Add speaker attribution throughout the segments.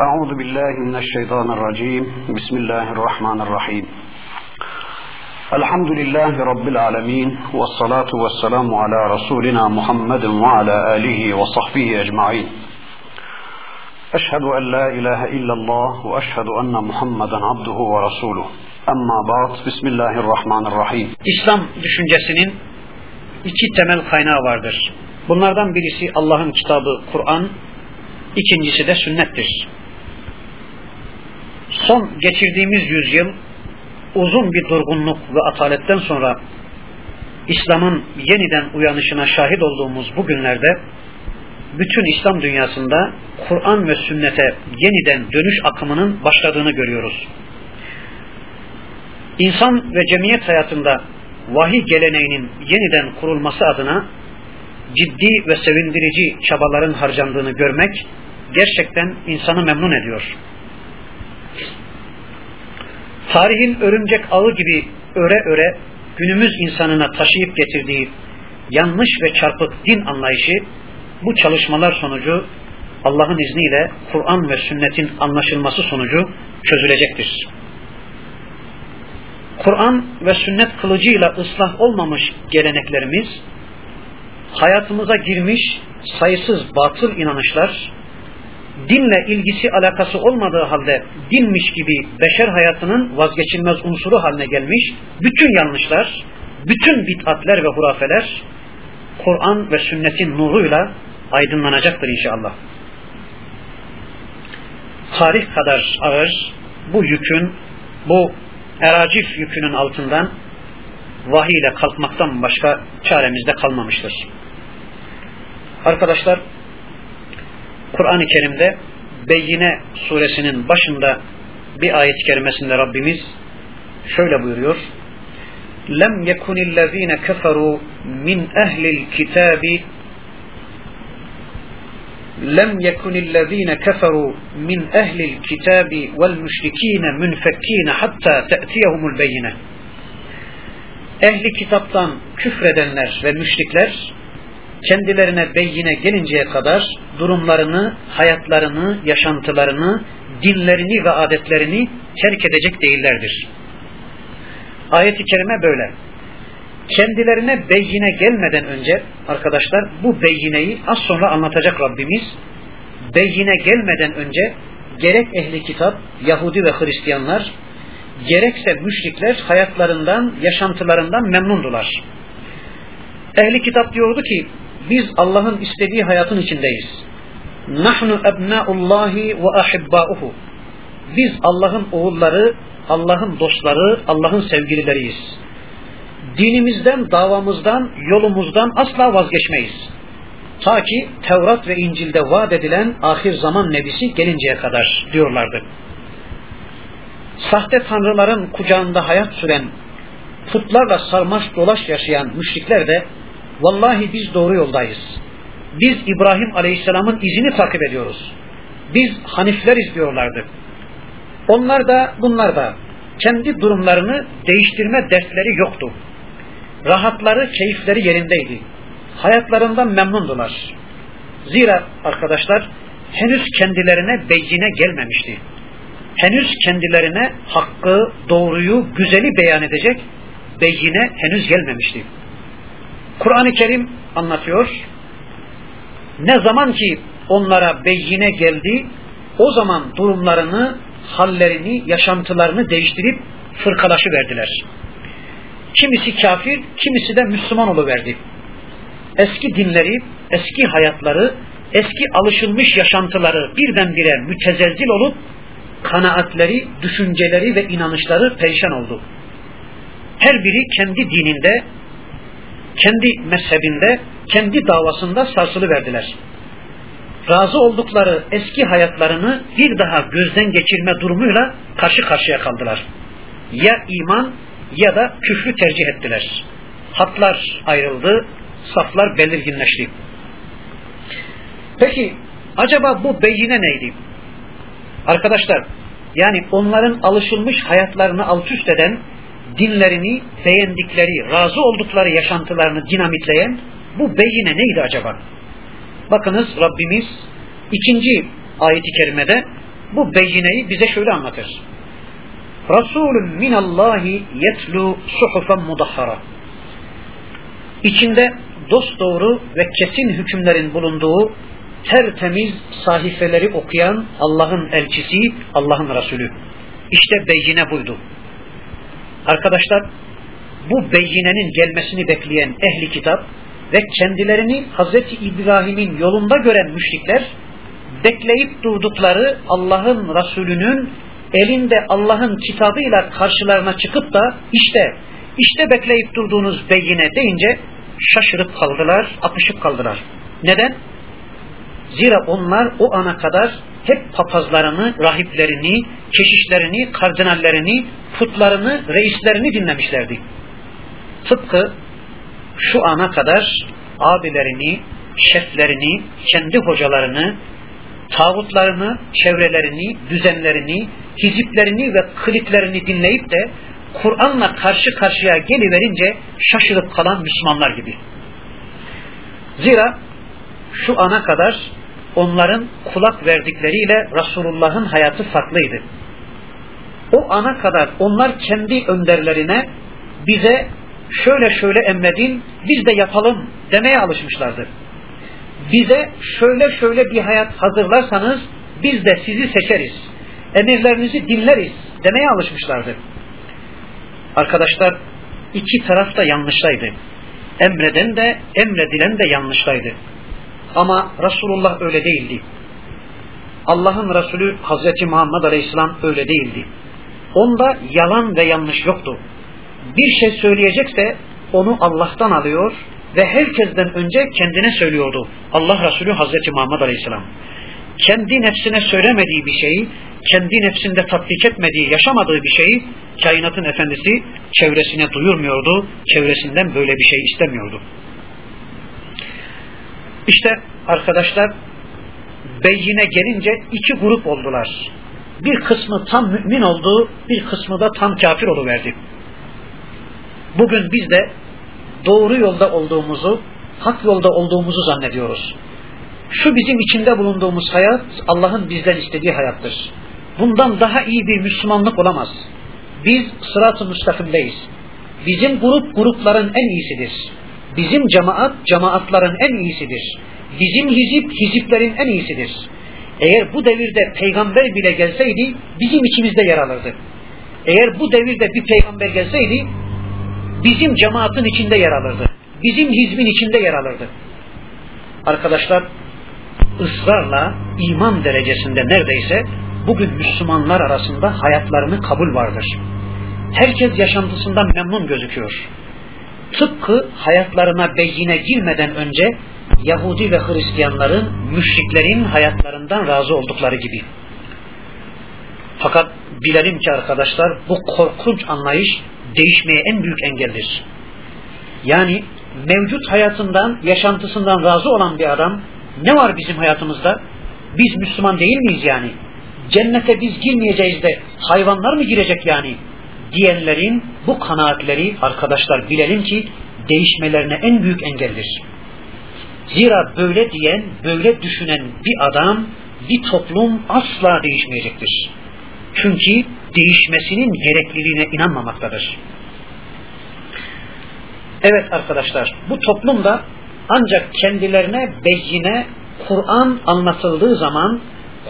Speaker 1: أعوذ بالله من الشيطان الرجيم بسم الله الرحمن الرحيم الحمد لله رب العالمين والصلاة والسلام على رسولنا محمد وعلى آله وصحبه أجمعين أشهد أن لا إله إلا الله وأشهد أن محمدا عبده ورسوله أما بعد بسم الله الرحمن الرحيم
Speaker 2: İslam düşüncesinin iki temel kaynağı vardır. Bunlardan birisi Allah'ın kitabı Kur'an, ikincisi de sünnettir. Son geçirdiğimiz yüzyıl uzun bir durgunluk ve ataletten sonra İslam'ın yeniden uyanışına şahit olduğumuz bu günlerde bütün İslam dünyasında Kur'an ve sünnete yeniden dönüş akımının başladığını görüyoruz. İnsan ve cemiyet hayatında vahiy geleneğinin yeniden kurulması adına ciddi ve sevindirici çabaların harcandığını görmek gerçekten insanı memnun ediyor. Tarihin örümcek ağı gibi öre öre günümüz insanına taşıyıp getirdiği yanlış ve çarpık din anlayışı bu çalışmalar sonucu Allah'ın izniyle Kur'an ve sünnetin anlaşılması sonucu çözülecektir. Kur'an ve sünnet kılıcıyla ıslah olmamış geleneklerimiz, hayatımıza girmiş sayısız batıl inanışlar, dinle ilgisi alakası olmadığı halde dinmiş gibi beşer hayatının vazgeçilmez unsuru haline gelmiş bütün yanlışlar, bütün bid'atler ve hurafeler Kur'an ve sünnetin nuruyla aydınlanacaktır inşallah. Tarih kadar ağır bu yükün, bu eracif yükünün altından vahiy ile kalkmaktan başka çaremizde kalmamıştır. Arkadaşlar Kur'an-ı Kerim'de Beyyine suresinin başında bir ayet-i kerimesinde Rabbimiz şöyle buyuruyor. Lem yekunillezine keferu min ehlil kitabi لم يكن الذين كفروا من أهل الكتاب والمشركين منفكين حتى تأتيهم البينة Ehli kitaptan küfredenler ve müşrikler kendilerine beyine gelinceye kadar durumlarını, hayatlarını, yaşantılarını, dinlerini ve adetlerini terk edecek değillerdir. Ayet-i kerime böyle. Kendilerine beyine gelmeden önce arkadaşlar bu beyineyi az sonra anlatacak Rabbimiz. Beyine gelmeden önce gerek ehli kitap, Yahudi ve Hristiyanlar gerekse müşrikler hayatlarından, yaşantılarından memnundular. Ehli kitap diyordu ki biz Allah'ın istediği hayatın içindeyiz. Nahnu ebnaullahi ve ahibbauhu. Biz Allah'ın oğulları, Allah'ın dostları, Allah'ın sevgilileriyiz. Dinimizden, davamızdan, yolumuzdan asla vazgeçmeyiz. Ta ki Tevrat ve İncil'de vaat edilen ahir zaman nebisi gelinceye kadar diyorlardı. Sahte tanrıların kucağında hayat süren, putlarla sarmaş dolaş yaşayan müşrikler de vallahi biz doğru yoldayız. Biz İbrahim Aleyhisselam'ın izini takip ediyoruz. Biz Hanifleriz diyorlardı. Onlar da bunlar da kendi durumlarını değiştirme dertleri yoktu. Rahatları, keyifleri yerindeydi. Hayatlarından memnundular. Zira arkadaşlar henüz kendilerine beyine gelmemişti. Henüz kendilerine hakkı, doğruyu, güzeli beyan edecek beyine henüz gelmemişti. Kur'an-ı Kerim anlatıyor. Ne zaman ki onlara beyine geldi, o zaman durumlarını, hallerini, yaşantılarını değiştirip fırkalaşı verdiler. Kimisi kafir, kimisi de Müslüman oluverdi. Eski dinleri, eski hayatları, eski alışılmış yaşantıları birdenbire mütezelzil olup kanaatleri, düşünceleri ve inanışları perişan oldu. Her biri kendi dininde, kendi mezhebinde, kendi davasında sarsılı verdiler. Razı oldukları eski hayatlarını bir daha gözden geçirme durumuyla karşı karşıya kaldılar. Ya iman ya da küfrü tercih ettiler. Hatlar ayrıldı, saflar belirginleşti. Peki acaba bu beyine neydi? Arkadaşlar yani onların alışılmış hayatlarını alt üst eden, dinlerini, beğendikleri, razı oldukları yaşantılarını dinamitleyen bu beyine neydi acaba? Bakınız Rabbimiz ikinci ayeti kerimede bu beyineyi bize şöyle anlatır. Resulün minallahi yetlu suhufen mudahhara. İçinde dost doğru ve kesin hükümlerin bulunduğu tertemiz sahifeleri okuyan Allah'ın elçisi, Allah'ın Resulü. İşte beyine buydu. Arkadaşlar bu beyinenin gelmesini bekleyen ehli kitap ve kendilerini Hz. İbrahim'in yolunda gören müşrikler bekleyip durdukları Allah'ın Resulü'nün elinde Allah'ın kitabıyla karşılarına çıkıp da işte işte bekleyip durduğunuz beyine deyince şaşırıp kaldılar, apışıp kaldılar. Neden? Zira onlar o ana kadar hep papazlarını, rahiplerini, keşişlerini, kardinallerini, putlarını, reislerini dinlemişlerdi. Tıpkı şu ana kadar abilerini, şeflerini, kendi hocalarını, tağutlarını, çevrelerini, düzenlerini, hiziplerini ve kliklerini dinleyip de Kur'an'la karşı karşıya geliverince şaşırıp kalan Müslümanlar gibi. Zira şu ana kadar onların kulak verdikleriyle Resulullah'ın hayatı farklıydı. O ana kadar onlar kendi önderlerine bize şöyle şöyle emredin biz de yapalım demeye alışmışlardı. Bize şöyle şöyle bir hayat hazırlarsanız biz de sizi seçeriz. Emirlerinizi dinleriz demeye alışmışlardı. Arkadaşlar iki taraf da yanlıştaydı. Emreden de emredilen de yanlıştaydı. Ama Resulullah öyle değildi. Allah'ın Resulü Hazreti Muhammed Aleyhisselam öyle değildi. Onda yalan ve yanlış yoktu. Bir şey söyleyecekse onu Allah'tan alıyor ve herkesten önce kendine söylüyordu. Allah Resulü Hazreti Muhammed Aleyhisselam. Kendi nefsine söylemediği bir şeyi, kendi nefsinde tatbik etmediği, yaşamadığı bir şeyi kainatın efendisi çevresine duyurmuyordu. Çevresinden böyle bir şey istemiyordu. İşte arkadaşlar beyine gelince iki grup oldular. Bir kısmı tam mümin oldu, bir kısmı da tam kafir oluverdi. Bugün biz de doğru yolda olduğumuzu, hak yolda olduğumuzu zannediyoruz. Şu bizim içinde bulunduğumuz hayat Allah'ın bizden istediği hayattır. Bundan daha iyi bir Müslümanlık olamaz. Biz sırat-ı müstakimdeyiz. Bizim grup grupların en iyisidir. Bizim cemaat cemaatların en iyisidir. Bizim hizip hiziplerin en iyisidir. Eğer bu devirde peygamber bile gelseydi bizim içimizde yer alırdı. Eğer bu devirde bir peygamber gelseydi bizim cemaatin içinde yer alırdı. Bizim hizbin içinde yer alırdı. Arkadaşlar ısrarla iman derecesinde neredeyse bugün Müslümanlar arasında hayatlarını kabul vardır. Herkes yaşantısından memnun gözüküyor. Tıpkı hayatlarına beyine girmeden önce Yahudi ve Hristiyanların, müşriklerin hayatlarından razı oldukları gibi. Fakat bilelim ki arkadaşlar bu korkunç anlayış değişmeye en büyük engeldir. Yani mevcut hayatından, yaşantısından razı olan bir adam ne var bizim hayatımızda? Biz Müslüman değil miyiz yani? Cennete biz girmeyeceğiz de hayvanlar mı girecek yani? Diyenlerin bu kanaatleri arkadaşlar bilelim ki değişmelerine en büyük engeldir. Zira böyle diyen, böyle düşünen bir adam, bir toplum asla değişmeyecektir. Çünkü değişmesinin gerekliliğine inanmamaktadır. Evet arkadaşlar, bu toplumda ancak kendilerine beyine Kur'an anlatıldığı zaman,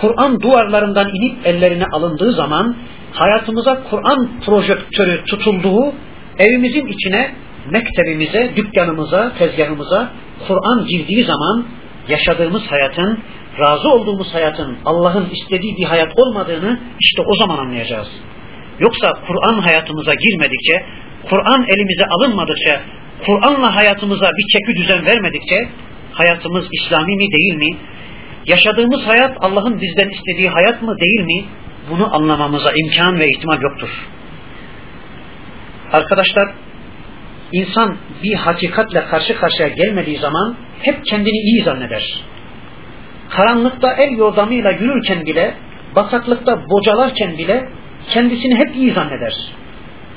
Speaker 2: Kur'an duvarlarından inip ellerine alındığı zaman, hayatımıza Kur'an projektörü tutulduğu, evimizin içine, mektebimize, dükkanımıza, tezgahımıza Kur'an girdiği zaman yaşadığımız hayatın, razı olduğumuz hayatın Allah'ın istediği bir hayat olmadığını işte o zaman anlayacağız. Yoksa Kur'an hayatımıza girmedikçe, Kur'an elimize alınmadıkça, Kur'an'la hayatımıza bir çeki düzen vermedikçe hayatımız İslami mi değil mi? Yaşadığımız hayat Allah'ın bizden istediği hayat mı değil mi? Bunu anlamamıza imkan ve ihtimal yoktur. Arkadaşlar insan bir hakikatle karşı karşıya gelmediği zaman hep kendini iyi zanneder. Karanlıkta el yordamıyla yürürken bile, bataklıkta bocalarken bile kendisini hep iyi zanneder.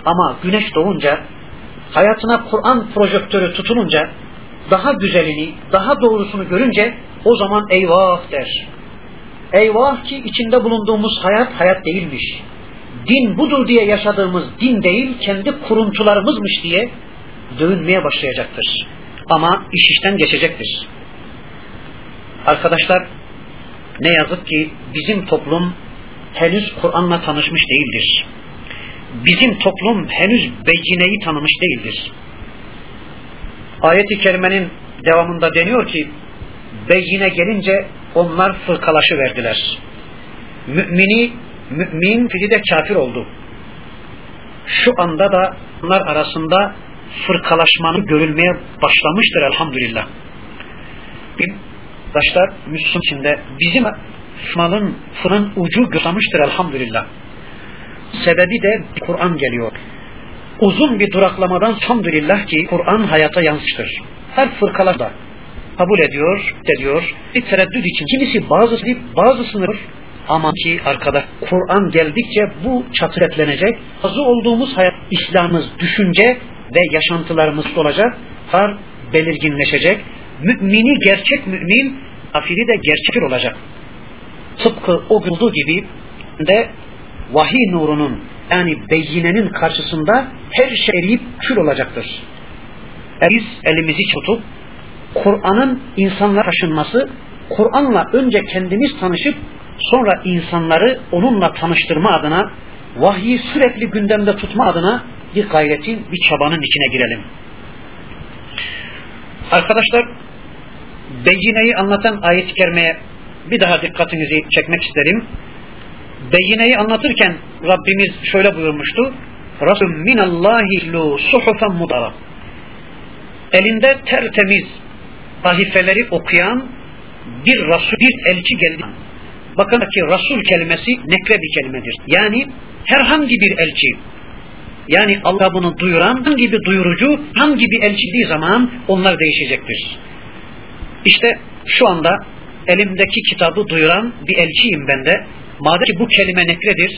Speaker 2: Ama güneş doğunca, hayatına Kur'an projektörü tutununca, daha güzelini, daha doğrusunu görünce o zaman eyvah der. eyvah ki içinde bulunduğumuz hayat hayat değilmiş. Din budur diye yaşadığımız din değil, kendi kuruntularımızmış diye dövünmeye başlayacaktır. Ama iş işten geçecektir. Arkadaşlar ne yazık ki bizim toplum henüz Kur'an'la tanışmış değildir. Bizim toplum henüz beyineyi tanımış değildir. Ayet-i kerimenin devamında deniyor ki beyine gelince onlar fırkalaşı verdiler. Mümini, mümin biri de kafir oldu. Şu anda da onlar arasında fırkalaşmanın görülmeye başlamıştır elhamdülillah. Arkadaşlar Müslüman içinde bizim malın fırın ucu göstermiştir elhamdülillah. Sebebi de Kur'an geliyor. Uzun bir duraklamadan elhamdülillah ki Kur'an hayata yansıtır. Her fırkalar da kabul ediyor, ediyor. Bir tereddüt için kimisi bazısı bazısını ama ki arkada Kur'an geldikçe bu çatretlenecek. Hazı olduğumuz hayat, İslam'ımız, düşünce ve yaşantılarımız olacak. Har belirginleşecek. Mümini gerçek mümin, kafiri de gerçek olacak. Tıpkı o olduğu gibi de vahiy nurunun yani beyinenin karşısında her şey eriyip kül olacaktır. Biz elimizi tutup Kur'an'ın insanlara taşınması, Kur'an'la önce kendimiz tanışıp sonra insanları onunla tanıştırma adına vahyi sürekli gündemde tutma adına bir gayretin, bir çabanın içine girelim. Arkadaşlar Beyine'yi anlatan ayet-i kerimeye bir daha dikkatinizi çekmek isterim. Beyine'yi anlatırken Rabbimiz şöyle buyurmuştu. Rasul minallahi lu suhufen mudara. Elinde tertemiz sahifeleri okuyan bir Resul, bir elçi geldi. Bakın ki Resul kelimesi nekre bir kelimedir. Yani herhangi bir elçi, yani Allah bunu duyuran hangi bir duyurucu, hangi bir elçiliği zaman onlar değişecektir. İşte şu anda elimdeki kitabı duyuran bir elçiyim ben de. Madem ki bu kelime nekredir,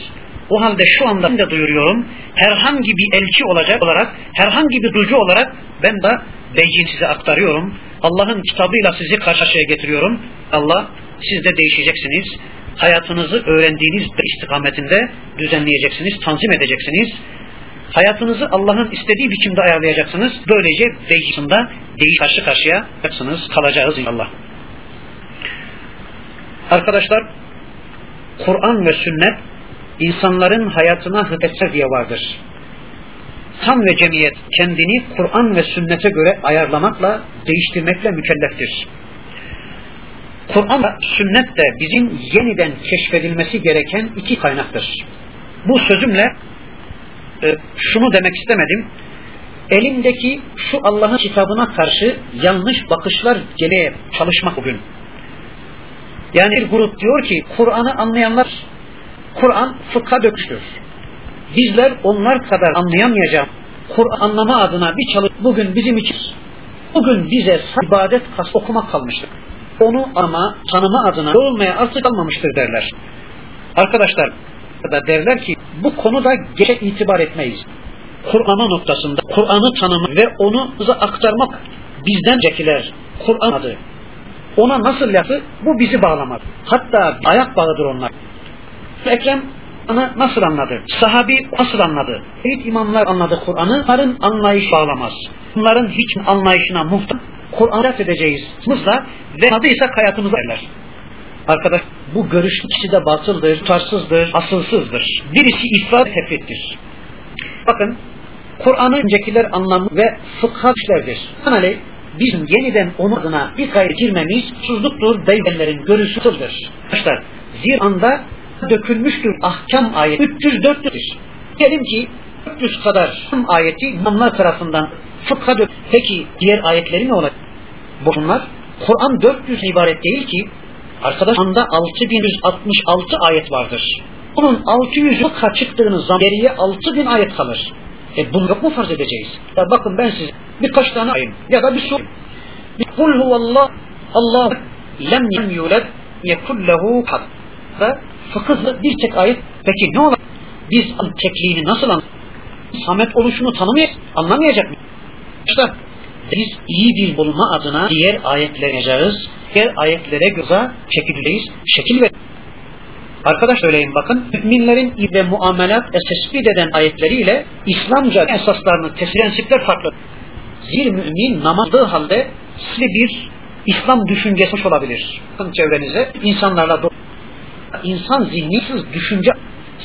Speaker 2: o halde şu anda de duyuruyorum. Herhangi bir elçi olacak olarak, herhangi bir duyucu olarak ben de beyin size aktarıyorum. Allah'ın kitabıyla sizi karşı karşıya getiriyorum. Allah siz de değişeceksiniz. Hayatınızı öğrendiğiniz istikametinde düzenleyeceksiniz, tanzim edeceksiniz. Hayatınızı Allah'ın istediği biçimde ayarlayacaksınız. Böylece vecihinde değiş karşı karşıya kalacağız inşallah. Arkadaşlar, Kur'an ve sünnet insanların hayatına hıdetse diye vardır. Tam ve cemiyet kendini Kur'an ve sünnete göre ayarlamakla, değiştirmekle mükelleftir. Kur'an ve sünnet de bizim yeniden keşfedilmesi gereken iki kaynaktır. Bu sözümle e, şunu demek istemedim. Elimdeki şu Allah'ın kitabına karşı yanlış bakışlar geleye çalışmak bugün. Yani bir grup diyor ki Kur'an'ı anlayanlar Kur'an fıkha döküştür. Bizler onlar kadar anlayamayacağım. Kur'an anlama adına bir çalış bugün bizim için bugün bize ibadet kas okumak kalmıştır. Onu ama tanıma adına olmaya artık kalmamıştır derler. Arkadaşlar da derler ki bu konuda geçe itibar etmeyiz. Kur'an'a noktasında Kur'an'ı tanımak ve onu bize aktarmak bizden cekiler Kur'an adı. Ona nasıl lafı? Bu bizi bağlamaz. Hatta ayak bağıdır onlar. Ekrem Kur'an'ı nasıl anladı? Sahabi nasıl anladı? Eğit imamlar anladı Kur'an'ı. Onların anlayış bağlamaz. Bunların hiç anlayışına muhtaç. Kur'an'ı edeceğiz. Mızla ve adıysa hayatımızı derler. Arkadaş bu görüş ikisi de batıldır, tutarsızdır, asılsızdır. Birisi ifrat tefrittir. Bakın Kur'an'ı öncekiler anlamı ve fıkha işlerdir. Binaenaleyh bizim yeniden onun adına bir gayret girmemiz suzluktur, beybenlerin görüşüdür. Arkadaşlar ziranda dökülmüştür ahkam ayeti 304'tür. Diyelim ki 400 kadar ayeti imamlar tarafından fıkha dök. Peki diğer ayetleri ne olacak? Bunlar Kur'an 400 ibaret değil ki Arkadaş anda 6166 ayet vardır. Bunun 600'ü fıkha çıktığınız zaman geriye 6000 ayet kalır. E bunu mu farz edeceğiz? Ya bakın ben size birkaç tane ayım ya da bir soru. Kul huvallah Allah lem yulad yekul lehu had. Fıkıhlı bir tek ayet. Peki ne olur? Biz tekliğini nasıl anlayacağız? Samet oluşunu tanımayacak, anlamayacak mı? İşte biz iyi bir bulma adına diğer ayetleri yazacağız. Diğer ayetlere göre şekildeyiz. Şekil ver. Arkadaş söyleyin bakın, müminlerin ve muamelat tespit eden ayetleriyle İslamca esaslarını, prensipler farklı. Zir mümin namazdığı halde size bir İslam düşüncesi olabilir. Bakın çevrenize insanlarla insan zihnisiz düşünce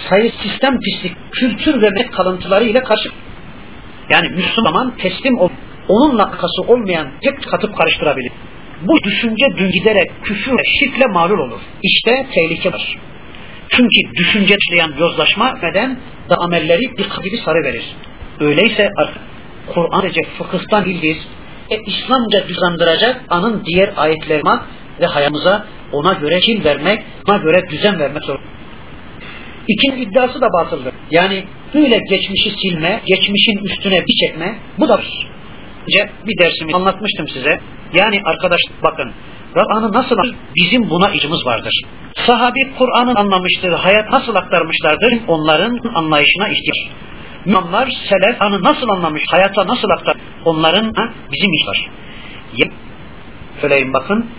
Speaker 2: sayı sistem pislik, kültür ve kalıntıları ile karşı yani Müslüman teslim ol, onunla akası olmayan tek katıp karıştırabilir. Bu düşünce dün giderek küfür ve şirkle mağlul olur. İşte tehlike var. Çünkü düşünce işleyen yozlaşma neden da amelleri bir kabili sarı verir. Öyleyse Kur'an diyecek fıkıhtan bildiğiz e, İslamca düzlandıracak anın diğer ayetlerine ve hayatımıza ona göre şil vermek, ona göre düzen vermek zorunda. İkinci iddiası da batıldır. Yani böyle geçmişi silme, geçmişin üstüne bir çekme, bu da önce bir dersimi anlatmıştım size. Yani arkadaş bakın, Kur'an'ı nasıl bizim buna icimiz vardır. Sahabi Kur'an'ı anlamıştır, hayat nasıl aktarmışlardır, onların anlayışına ihtiyaç. Müslümanlar selef Kur'an'ı nasıl anlamış, hayata nasıl aktar, onların ha, bizim iş var. Söyleyin bakın,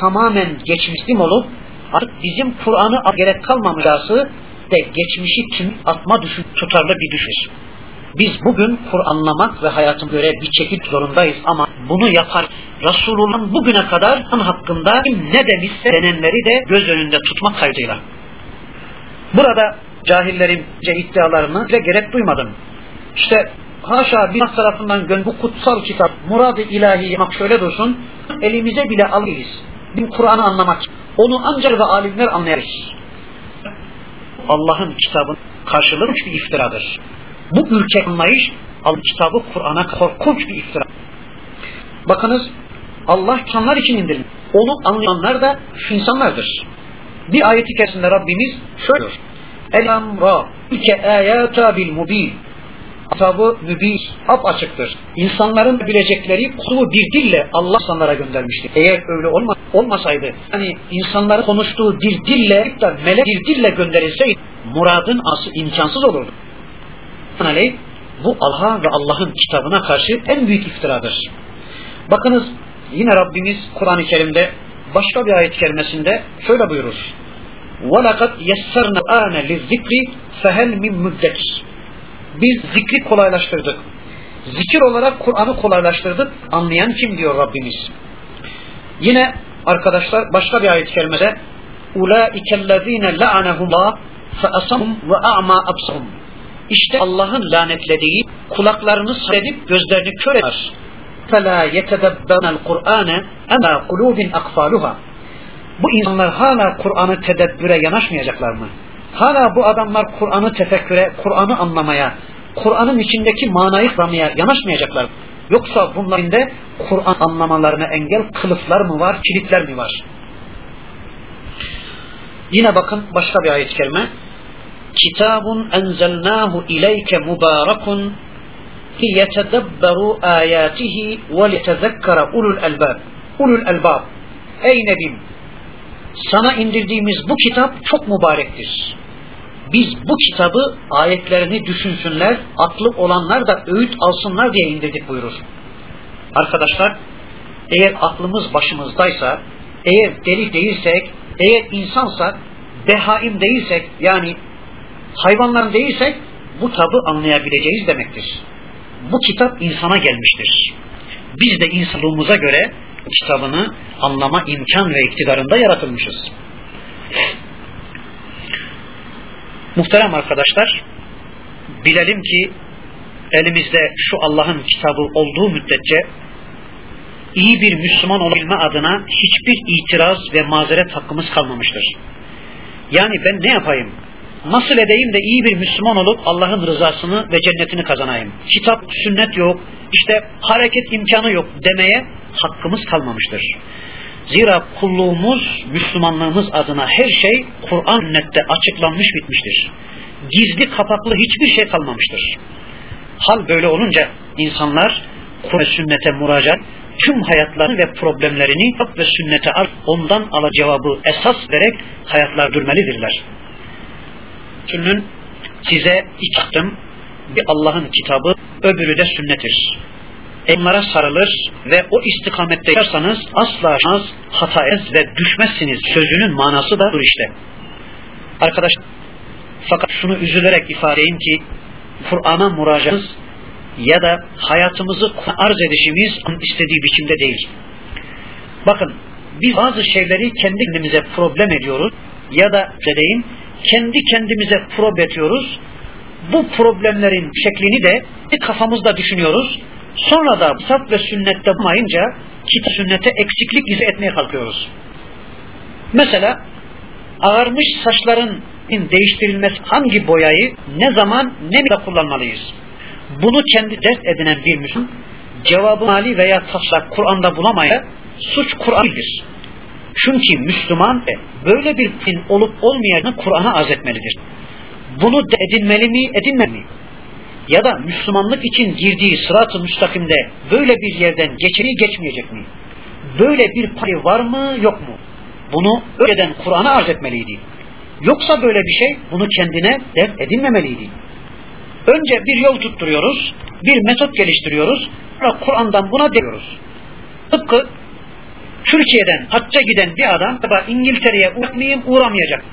Speaker 2: tamamen geçmişlim olup artık bizim Kur'an'ı gerek kalmamışası de geçmişi kim atma düşün, tutarlı bir düşüş. Biz bugün Kur'anlamak ve hayatım göre bir çekil zorundayız ama bunu yapar Resulullah'ın bugüne kadar hakkında ne demişse denenleri de göz önünde tutmak kaydıyla. Burada cahillerin iddialarını ve gerek duymadım. İşte haşa bir tarafından gön bu kutsal kitap murad-ı ilahi bak şöyle dursun elimize bile alırız. Bir Kur'an'ı anlamak. Onu ancak ve alimler anlayarız. Allah'ın kitabın karşılığı bir iftiradır. Bu ürkek anlayış Allah kitabı Kur'an'a korkunç bir iftira. Bakınız Allah insanlar için indirmiş. Onu anlayanlar da şu insanlardır. Bir ayeti keresinde Rabbimiz şöyle diyor. El amra ilke ayata bil mubin. Kitabı mübin, ap açıktır. İnsanların bilecekleri kulu bir dille Allah insanlara göndermiştir. Eğer öyle olma, olmasaydı, hani insanların konuştuğu bir dille, melek bir dille gönderilseydi, muradın ası imkansız olurdu Aleyh, bu Allah'a ve Allah'ın kitabına karşı en büyük iftiradır. Bakınız yine Rabbimiz Kur'an-ı Kerim'de başka bir ayet kerimesinde şöyle buyurur. وَلَقَدْ يَسَّرْنَا آنَ لِلذِّكْرِ فَهَلْ مِنْ مُدَّكِرِ Biz zikri kolaylaştırdık. Zikir olarak Kur'an'ı kolaylaştırdık. Anlayan kim diyor Rabbimiz. Yine arkadaşlar başka bir ayet-i kerimede اُولَٰئِكَ الَّذ۪ينَ لَعَنَهُمْ اللّٰهِ فَأَسَمْهُمْ وَاَعْمَا أَبْصَهُمْ İşte Allah'ın lanetlediği kulaklarını sredip gözlerini kör eder. فَلَا يَتَدَبَّرْنَ الْقُرْآنَ اَمَا قُلُوبٍ اَقْفَالُهَا Bu insanlar hala Kur'an'ı tedebbüre yanaşmayacaklar mı? Hala bu adamlar Kur'an'ı tefekküre, Kur'an'ı anlamaya, Kur'an'ın içindeki manayı kıramaya yanaşmayacaklar. Yoksa bunların da Kur'an anlamalarına engel kılıflar mı var, kilitler mi var? Yine bakın başka bir ayet-i kerime. Kitabun enzelnahu ileyke mubarakun liyetedebberu ayatihi ve litezekkara ulul elbab. Ulul elbab. Ey Nebim sana indirdiğimiz bu kitap çok mübarektir. Biz bu kitabı ayetlerini düşünsünler, aklı olanlar da öğüt alsınlar diye indirdik buyurur. Arkadaşlar, eğer aklımız başımızdaysa, eğer deli değilsek, eğer insansak, behaim değilsek, yani hayvanlar değilsek, bu kitabı anlayabileceğiz demektir. Bu kitap insana gelmiştir. Biz de insanlığımıza göre kitabını anlama imkan ve iktidarında yaratılmışız. Muhterem arkadaşlar, bilelim ki elimizde şu Allah'ın kitabı olduğu müddetçe iyi bir Müslüman olabilme adına hiçbir itiraz ve mazeret hakkımız kalmamıştır. Yani ben ne yapayım? Nasıl edeyim de iyi bir Müslüman olup Allah'ın rızasını ve cennetini kazanayım? Kitap, sünnet yok, işte hareket imkanı yok demeye hakkımız kalmamıştır. Zira kulluğumuz, Müslümanlığımız adına her şey Kur'an sünnette açıklanmış bitmiştir. Gizli kapaklı hiçbir şey kalmamıştır. Hal böyle olunca insanlar Kur'an sünnete müracaat tüm hayatlarını ve problemlerini hak ve sünnete ondan ala cevabı esas vererek hayatlar dürmelidirler. Çünkü size iki bir Allah'ın kitabı, öbürü de sünnettir onlara sarılır ve o istikamette yaşarsanız asla hata etmez ve düşmezsiniz. Sözünün manası da dur işte. Arkadaş fakat şunu üzülerek ifade edeyim ki Kur'an'a müracaatımız ya da hayatımızı arz edişimiz istediği biçimde değil. Bakın biz bazı şeyleri kendi kendimize problem ediyoruz ya da deyin kendi kendimize problem ediyoruz. Bu problemlerin şeklini de kafamızda düşünüyoruz. Sonra da kitap ve sünnette bulmayınca kitap sünnete eksiklik izah etmeye kalkıyoruz. Mesela ağarmış saçların değiştirilmesi hangi boyayı ne zaman ne miktarda kullanmalıyız? Bunu kendi dert edinen bir Müslüman cevabı mali veya taslak Kur'an'da bulamaya suç Kur'an'dır. Çünkü Müslüman böyle bir din olup olmayanı Kur'an'a arz etmelidir. Bunu de edinmeli mi, edinmeli mi? Ya da Müslümanlık için girdiği sırat-ı müstakimde böyle bir yerden geçeri geçmeyecek mi? Böyle bir payı var mı, yok mu? Bunu önceden Kur'an'a arz etmeliydi. Yoksa böyle bir şey bunu kendine def edinmemeliydi. Önce bir yol tutturuyoruz, bir metot geliştiriyoruz, sonra Kur'an'dan buna diyoruz. Tıpkı Türkiye'den hacca giden bir adam İngiltere'ye uğramayayım uğramayacak.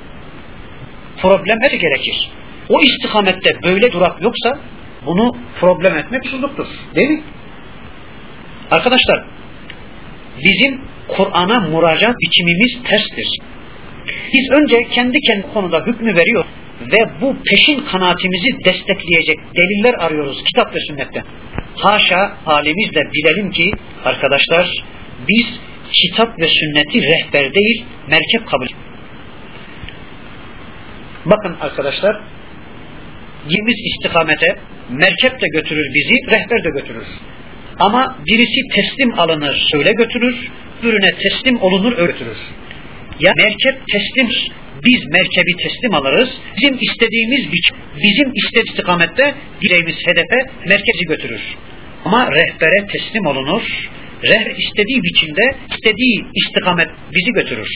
Speaker 2: Problem etmesi gerekir. O istikamette böyle durak yoksa bunu problem etmek suçluluktur. Değil mi? Arkadaşlar bizim Kur'an'a müracaat biçimimiz terstir. Biz önce kendi kendi konuda hükmü veriyor ve bu peşin kanaatimizi destekleyecek deliller arıyoruz kitap ve sünnetten. Haşa halimiz de bilelim ki arkadaşlar biz kitap ve sünneti rehber değil merkep kabul Bakın arkadaşlar girmiş istikamete merkep de götürür bizi, rehber de götürür. Ama birisi teslim alınır, öyle götürür, ürüne teslim olunur, götürür. Ya merkep teslim, biz merkebi teslim alırız, bizim istediğimiz biçim, bizim istediğimiz istikamette gireceğimiz hedefe merkezi götürür. Ama rehbere teslim olunur, rehber istediği biçimde, istediği istikamet bizi götürür.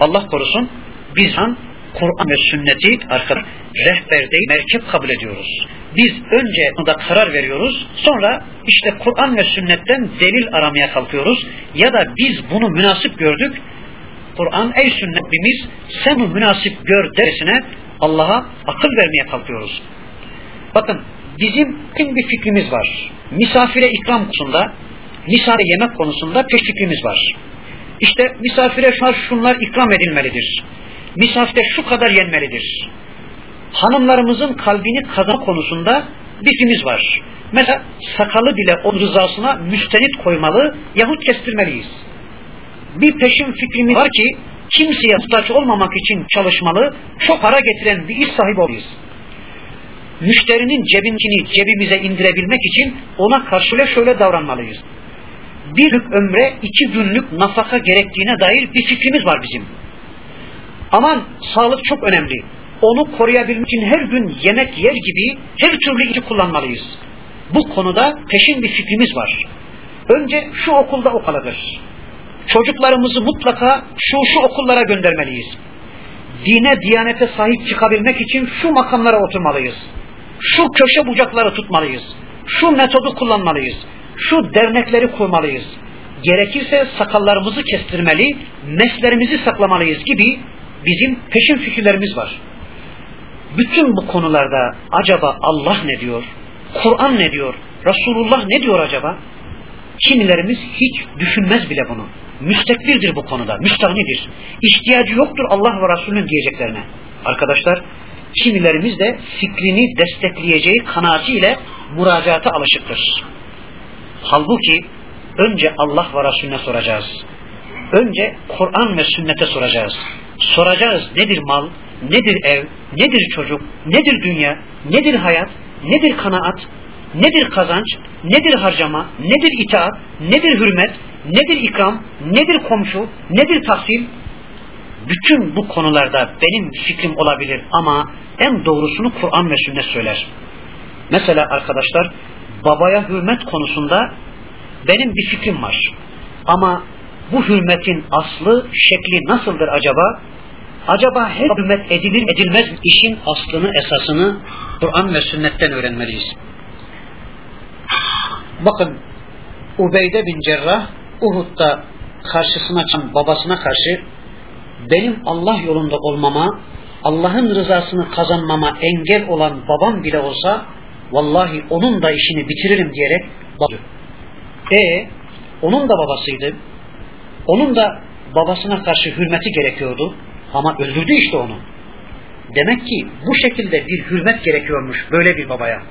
Speaker 2: Allah korusun, biz han Kur'an ve sünneti arkadaş rehber değil merkep kabul ediyoruz. Biz önce da karar veriyoruz. Sonra işte Kur'an ve sünnetten delil aramaya kalkıyoruz. Ya da biz bunu münasip gördük. Kur'an ey sünnetimiz sen bu münasip gör dersine Allah'a akıl vermeye kalkıyoruz. Bakın bizim bir fikrimiz var. Misafire ikram konusunda, misafire yemek konusunda peş fikrimiz var. İşte misafire şunlar, ikram edilmelidir misafte şu kadar yenmelidir. Hanımlarımızın kalbini kazanma konusunda bilgimiz var. Mesela sakalı bile o rızasına müstenit koymalı yahut kestirmeliyiz. Bir peşin fikrimiz var ki kimseye muhtaç olmamak için çalışmalı, çok para getiren bir iş sahibi oluyuz. Müşterinin cebindekini cebimize indirebilmek için ona karşıya şöyle davranmalıyız. Bir ömre iki günlük nafaka gerektiğine dair bir fikrimiz var bizim. Aman sağlık çok önemli. Onu koruyabilmek için her gün yemek yer gibi her türlü içi kullanmalıyız. Bu konuda peşin bir fikrimiz var. Önce şu okulda okumalıdır. Çocuklarımızı mutlaka şu şu okullara göndermeliyiz. Dine, diyanete sahip çıkabilmek için şu makamlara oturmalıyız. Şu köşe bucakları tutmalıyız. Şu metodu kullanmalıyız. Şu dernekleri kurmalıyız. Gerekirse sakallarımızı kestirmeli, meslerimizi saklamalıyız gibi bizim peşin fikirlerimiz var. Bütün bu konularda acaba Allah ne diyor? Kur'an ne diyor? Resulullah ne diyor acaba? Kimilerimiz hiç düşünmez bile bunu. Müstekbirdir bu konuda, müstahnidir. İhtiyacı yoktur Allah ve Resulünün diyeceklerine. Arkadaşlar, kimilerimiz de fikrini destekleyeceği kanaatiyle müracaata alışıktır. Halbuki önce Allah ve Resulüne soracağız. Önce Kur'an ve sünnete soracağız. Soracağız nedir mal, nedir ev, nedir çocuk, nedir dünya, nedir hayat, nedir kanaat, nedir kazanç, nedir harcama, nedir itaat, nedir hürmet, nedir ikram, nedir komşu, nedir tahsil? Bütün bu konularda benim fikrim olabilir ama en doğrusunu Kur'an ve sünnet söyler. Mesela arkadaşlar babaya hürmet konusunda benim bir fikrim var. Ama bu hürmetin aslı, şekli nasıldır acaba? Acaba her hürmet edilir edilmez işin aslını, esasını Kur'an ve sünnetten öğrenmeliyiz. Bakın Ubeyde bin Cerrah Uhud'da karşısına çıkan babasına karşı benim Allah yolunda olmama, Allah'ın rızasını kazanmama engel olan babam bile olsa vallahi onun da işini bitiririm diyerek bakıyor. E onun da babasıydı. Onun da babasına karşı hürmeti gerekiyordu. Ama öldürdü işte onu. Demek ki bu şekilde bir hürmet gerekiyormuş böyle bir babaya.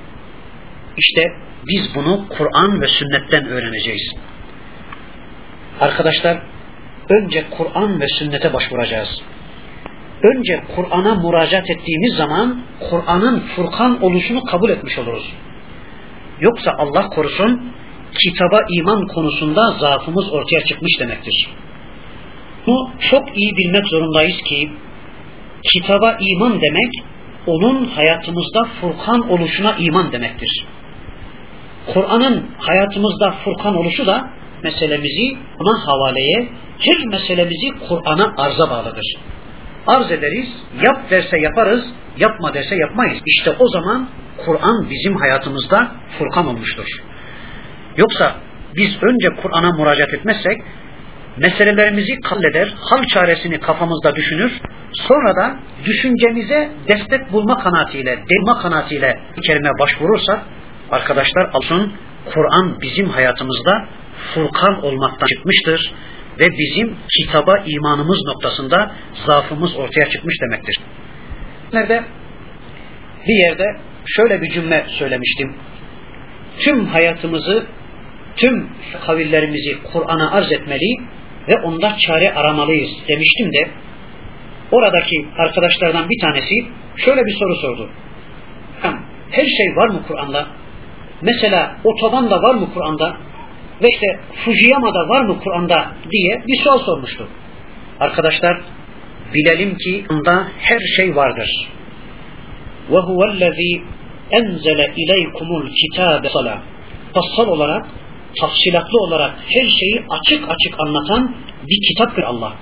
Speaker 2: İşte biz bunu Kur'an ve sünnetten öğreneceğiz. Arkadaşlar önce Kur'an ve sünnete başvuracağız. Önce Kur'an'a müracaat ettiğimiz zaman Kur'an'ın Furkan oluşunu kabul etmiş oluruz. Yoksa Allah korusun kitaba iman konusunda zaafımız ortaya çıkmış demektir. Bunu çok iyi bilmek zorundayız ki kitaba iman demek onun hayatımızda Furkan oluşuna iman demektir. Kur'an'ın hayatımızda Furkan oluşu da meselemizi ona havaleye, her meselemizi Kur'an'a arza bağlıdır. Arz ederiz, yap derse yaparız, yapma derse yapmayız. İşte o zaman Kur'an bizim hayatımızda Furkan olmuştur. Yoksa biz önce Kur'an'a müracaat etmezsek meselelerimizi kalleder, hal çaresini kafamızda düşünür, sonra da düşüncemize destek bulma kanaatiyle, delma kanaatiyle kelime başvurursak, arkadaşlar alsın, Kur'an bizim hayatımızda Furkan olmaktan çıkmıştır ve bizim kitaba imanımız noktasında zaafımız ortaya çıkmış demektir. Nerede? Bir yerde şöyle bir cümle söylemiştim. Tüm hayatımızı, tüm kavillerimizi Kur'an'a arz etmeli ve onda çare aramalıyız demiştim de oradaki arkadaşlardan bir tanesi şöyle bir soru sordu. Her şey var mı Kur'an'da? Mesela otoban da var mı Kur'an'da? Ve işte Fujiyama'da var mı Kur'an'da diye bir soru sormuştu. Arkadaşlar bilelim ki onda her şey vardır. Ve huvellezî enzele ileykumul kitâbe sala. Fassal olarak, tafsilatlı olarak her şeyi açık açık anlatan bir kitaptır Allah.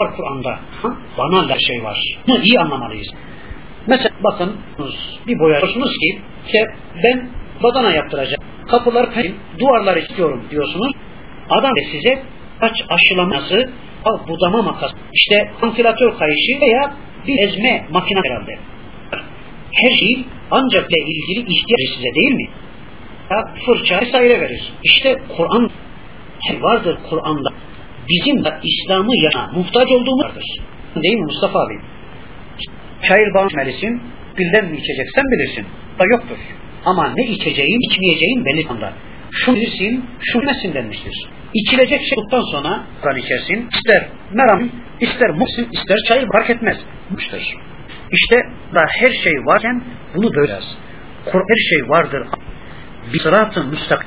Speaker 2: Var Kur'an'da. Bana her şey var. Bunu iyi anlamalıyız. Mesela bakın bir boyarıyorsunuz ki işte ben badana yaptıracağım. Kapılar pen, duvarlar istiyorum diyorsunuz. Adam da size kaç aşılaması, budama makası, işte vantilatör kayışı veya bir ezme makine herhalde. Her şey ancak ile ilgili ihtiyaç size değil mi? Ya fırça vesaire verir. İşte Kur'an vardır Kur'an'da. Bizim de İslam'ı yaşa muhtaç olduğumuz vardır. Değil mi Mustafa abi? Çayır bağışmelisin, gülden mi içeceksen bilirsin. Da yoktur. Ama ne içeceğin, içmeyeceğin belli anda. Şu bilirsin, şu bilmezsin denmiştir. İçilecek şey olduktan sonra Kur'an içersin. İster meram, ister muhsin, ister çayır fark etmez. Muştur. İşte da her şey varken bunu böylez. Her şey vardır. Bir sıratı müstak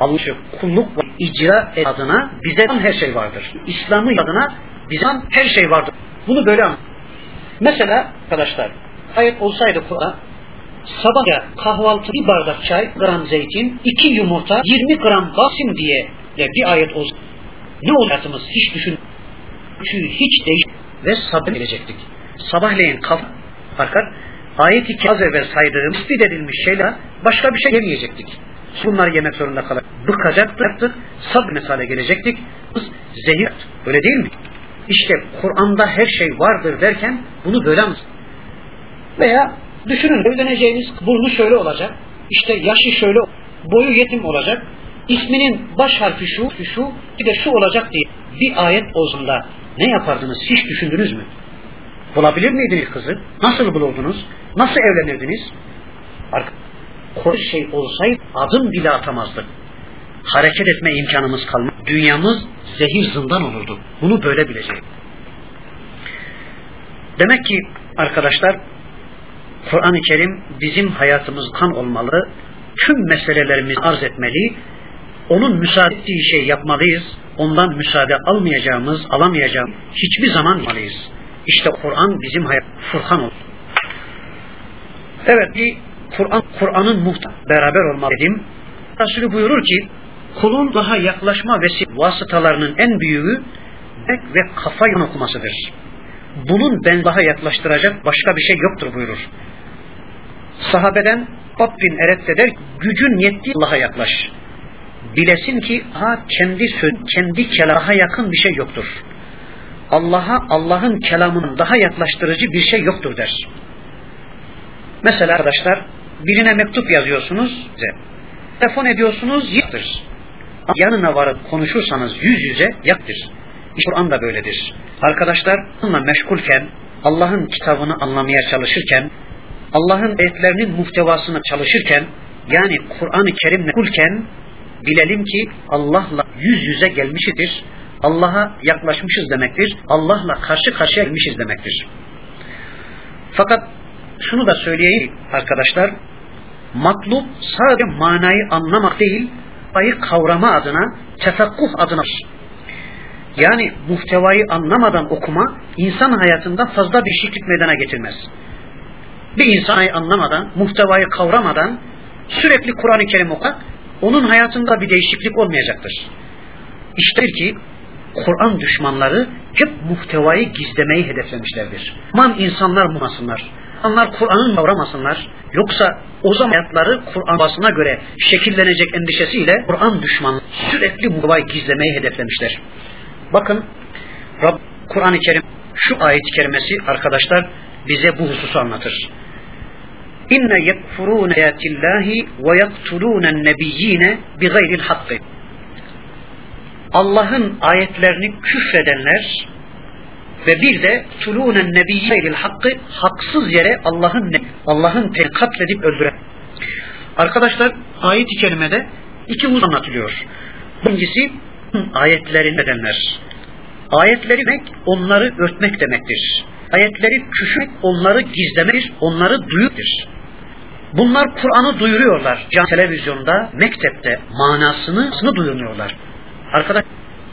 Speaker 2: Allah'ı kulluk ve icra adına bize her şey vardır. İslam'ı adına bize her şey vardır. Bunu böyle anlayın. Mesela arkadaşlar ayet olsaydı Kur'an sabah kahvaltı bir bardak çay, gram zeytin, iki yumurta, 20 gram basim diye de bir ayet olsa ne olacağımız hiç düşün çünkü hiç değiş ve sabah gelecektik. Sabahleyin kalk fakat ayet-i az evvel saydığım ispit edilmiş şeyler başka bir şey yemeyecektik. Bunları yemek zorunda kalır. Bıkacaktık, sabır mesale gelecektik. Zehir. Öyle değil mi? İşte Kur'an'da her şey vardır derken bunu böyle Veya düşünün evleneceğiniz burnu şöyle olacak. İşte yaşı şöyle boyu yetim olacak. İsminin baş harfi şu, şu, bir de şu olacak diye bir ayet olsunda ne yapardınız hiç düşündünüz mü? Bulabilir miydiniz kızı? Nasıl bulurdunuz? Nasıl evlenirdiniz? Arkadaşlar şey olsaydı adım bile atamazdık. Hareket etme imkanımız kalmaz. Dünyamız zehir zindan olurdu. Bunu böyle bileceğiz. Demek ki arkadaşlar Kur'an-ı Kerim bizim hayatımız kan olmalı, tüm meselelerimizi arz etmeli, onun müsaade ettiği şey yapmalıyız, ondan müsaade almayacağımız, alamayacağımız hiçbir zaman yapmalıyız. İşte Kur'an bizim hayat Furkan olur. Evet bir Kur'an Kur'an'ın muhta beraber olmalı dedim. Resulü buyurur ki kulun daha yaklaşma vesile vasıtalarının en büyüğü ve kafa okumasıdır. Bunun ben daha yaklaştıracak başka bir şey yoktur buyurur. Sahabeden Bab bin Eret der gücün yettiği Allah'a yaklaş. Bilesin ki ha kendi söz, kendi kelamaha yakın bir şey yoktur. Allah'a Allah'ın kelamının daha yaklaştırıcı bir şey yoktur der. Mesela arkadaşlar birine mektup yazıyorsunuz, telefon ediyorsunuz, yaktır. Yanına varıp konuşursanız yüz yüze yaktır. Kur'an da böyledir. Arkadaşlar bununla meşgulken, Allah'ın kitabını anlamaya çalışırken, Allah'ın ayetlerinin muhtevasını çalışırken, yani Kur'an-ı Kerim'le kulken, bilelim ki Allah'la yüz yüze gelmişidir. Allah'a yaklaşmışız demektir. Allah'la karşı karşıya gelmişiz demektir. Fakat şunu da söyleyeyim arkadaşlar, matlub sadece manayı anlamak değil, ayı kavrama adına, tefekkuh adına yani muhtevayı anlamadan okuma insan hayatında fazla bir şekilde meydana getirmez. Bir insanı anlamadan, muhtevayı kavramadan sürekli Kur'an-ı Kerim oka, onun hayatında bir değişiklik olmayacaktır. İşte ki Kur'an düşmanları hep muhtevayı gizlemeyi hedeflemişlerdir. Aman insanlar muhasınlar. İnsanlar Kur'an'ın kavramasınlar. Yoksa o zaman hayatları Kur'an basına göre şekillenecek endişesiyle Kur'an düşmanı sürekli muhtevayı gizlemeyi hedeflemişler. Bakın Kur'an-ı Kerim şu ayet-i kerimesi arkadaşlar bize bu hususu anlatır. İnne yekfurûne ayatillahi ve yaktulûnen nebiyyine bi gayril hakkı. Allah'ın ayetlerini küfredenler ve bir de tulûnen nebiyyeyle hakkı haksız yere Allah'ın Allah'ın katledip öldüren. Arkadaşlar ayet-i kerimede iki husus anlatılıyor. Birincisi ayetlerini edenler. Ayetleri demek onları örtmek demektir. Ayetleri küçük onları gizlemek, onları duyurdur. Bunlar Kur'an'ı duyuruyorlar. Can televizyonda, mektepte manasını duyurmuyorlar. Arkadaş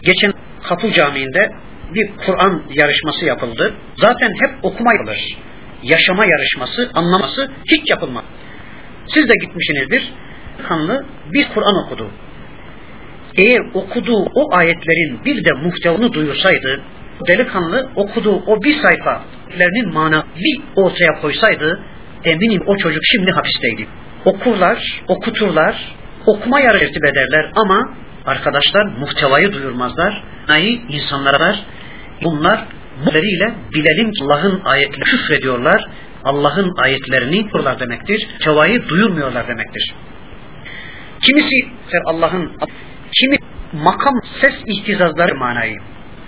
Speaker 2: geçen Kapı Camii'nde bir Kur'an yarışması yapıldı. Zaten hep okuma yapılır. Yaşama yarışması, anlaması hiç yapılmaz. Siz de gitmişsinizdir. Kanlı bir Kur'an okudu. Eğer okuduğu o ayetlerin bir de muhtevını duyursaydı, delikanlı okuduğu o bir sayfalarının mana bir ortaya koysaydı, eminim o çocuk şimdi hapisteydi. Okurlar, okuturlar, okuma yarışı ederler ama arkadaşlar muhtevayı duyurmazlar. Ayı insanlara. Bunlar bunlarıyla bilelim Allah'ın ayetlerini küfrediyorlar. Allah'ın ayetlerini diyorlar demektir. Muhtevayı duyurmuyorlar demektir. Kimisi Allah'ın kimi makam ses ihtizazları manayı.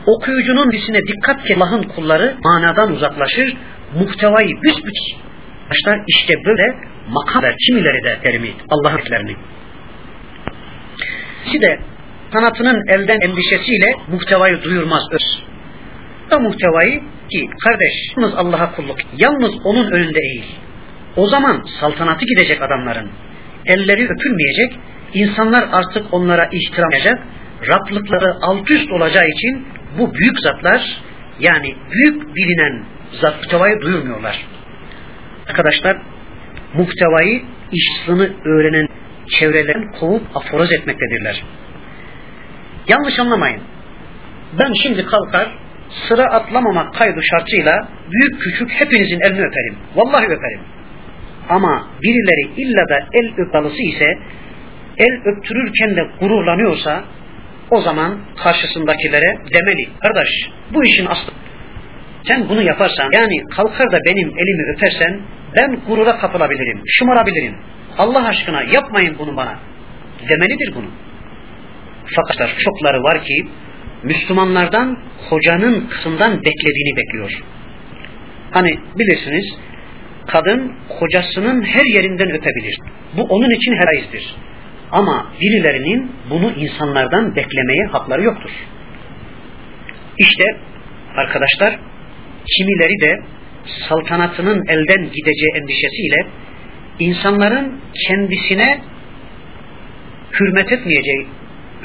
Speaker 2: Okuyucunun disine dikkat ki Allah'ın kulları manadan uzaklaşır, muhtevayı büsbüt başlar işte böyle makamlar kimileri de terimi Allah'ın ayetlerini. İkisi de sanatının elden endişesiyle muhtevayı duyurmaz öz. O muhtevayı ki kardeş yalnız Allah'a kulluk, yalnız onun önünde eğil. O zaman saltanatı gidecek adamların. Elleri öpülmeyecek, insanlar artık onlara ihtiram edecek, Rablıkları alt üst olacağı için bu büyük zatlar yani büyük bilinen zat muhtevayı duyurmuyorlar. Arkadaşlar muhtevayı işsini öğrenen çevrelerin kovup aforoz etmektedirler. Yanlış anlamayın. Ben şimdi kalkar sıra atlamamak kaydı şartıyla büyük küçük hepinizin elini öperim. Vallahi öperim. Ama birileri illa da el öpalısı ise el öptürürken de gururlanıyorsa o zaman karşısındakilere demeli. Kardeş bu işin aslı sen bunu yaparsan yani kalkar da benim elimi öpersen ben gurura kapılabilirim, şımarabilirim. Allah aşkına yapmayın bunu bana. Demelidir bunu. Fakat çokları var ki Müslümanlardan hocanın kısımdan beklediğini bekliyor. Hani bilirsiniz kadın kocasının her yerinden öpebilir. Bu onun için helaizdir. Ama birilerinin bunu insanlardan beklemeye hakları yoktur. İşte arkadaşlar kimileri de saltanatının elden gideceği endişesiyle insanların kendisine hürmet etmeyeceği,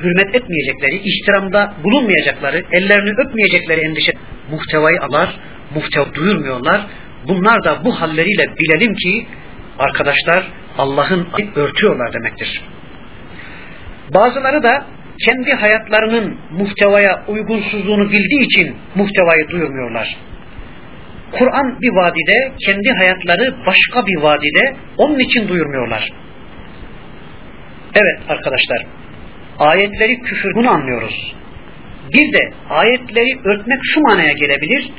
Speaker 2: hürmet etmeyecekleri, ihtiramda bulunmayacakları, ellerini öpmeyecekleri endişe muhtevayı alar, muhteva duyurmuyorlar. Bunlar da bu halleriyle bilelim ki arkadaşlar Allah'ın örtüyorlar demektir. Bazıları da kendi hayatlarının muhtevaya uygunsuzluğunu bildiği için muhtevayı duyurmuyorlar. Kur'an bir vadide, kendi hayatları başka bir vadide, onun için duyurmuyorlar. Evet arkadaşlar, ayetleri küfür bunu anlıyoruz. Bir de ayetleri örtmek şu manaya gelebilir.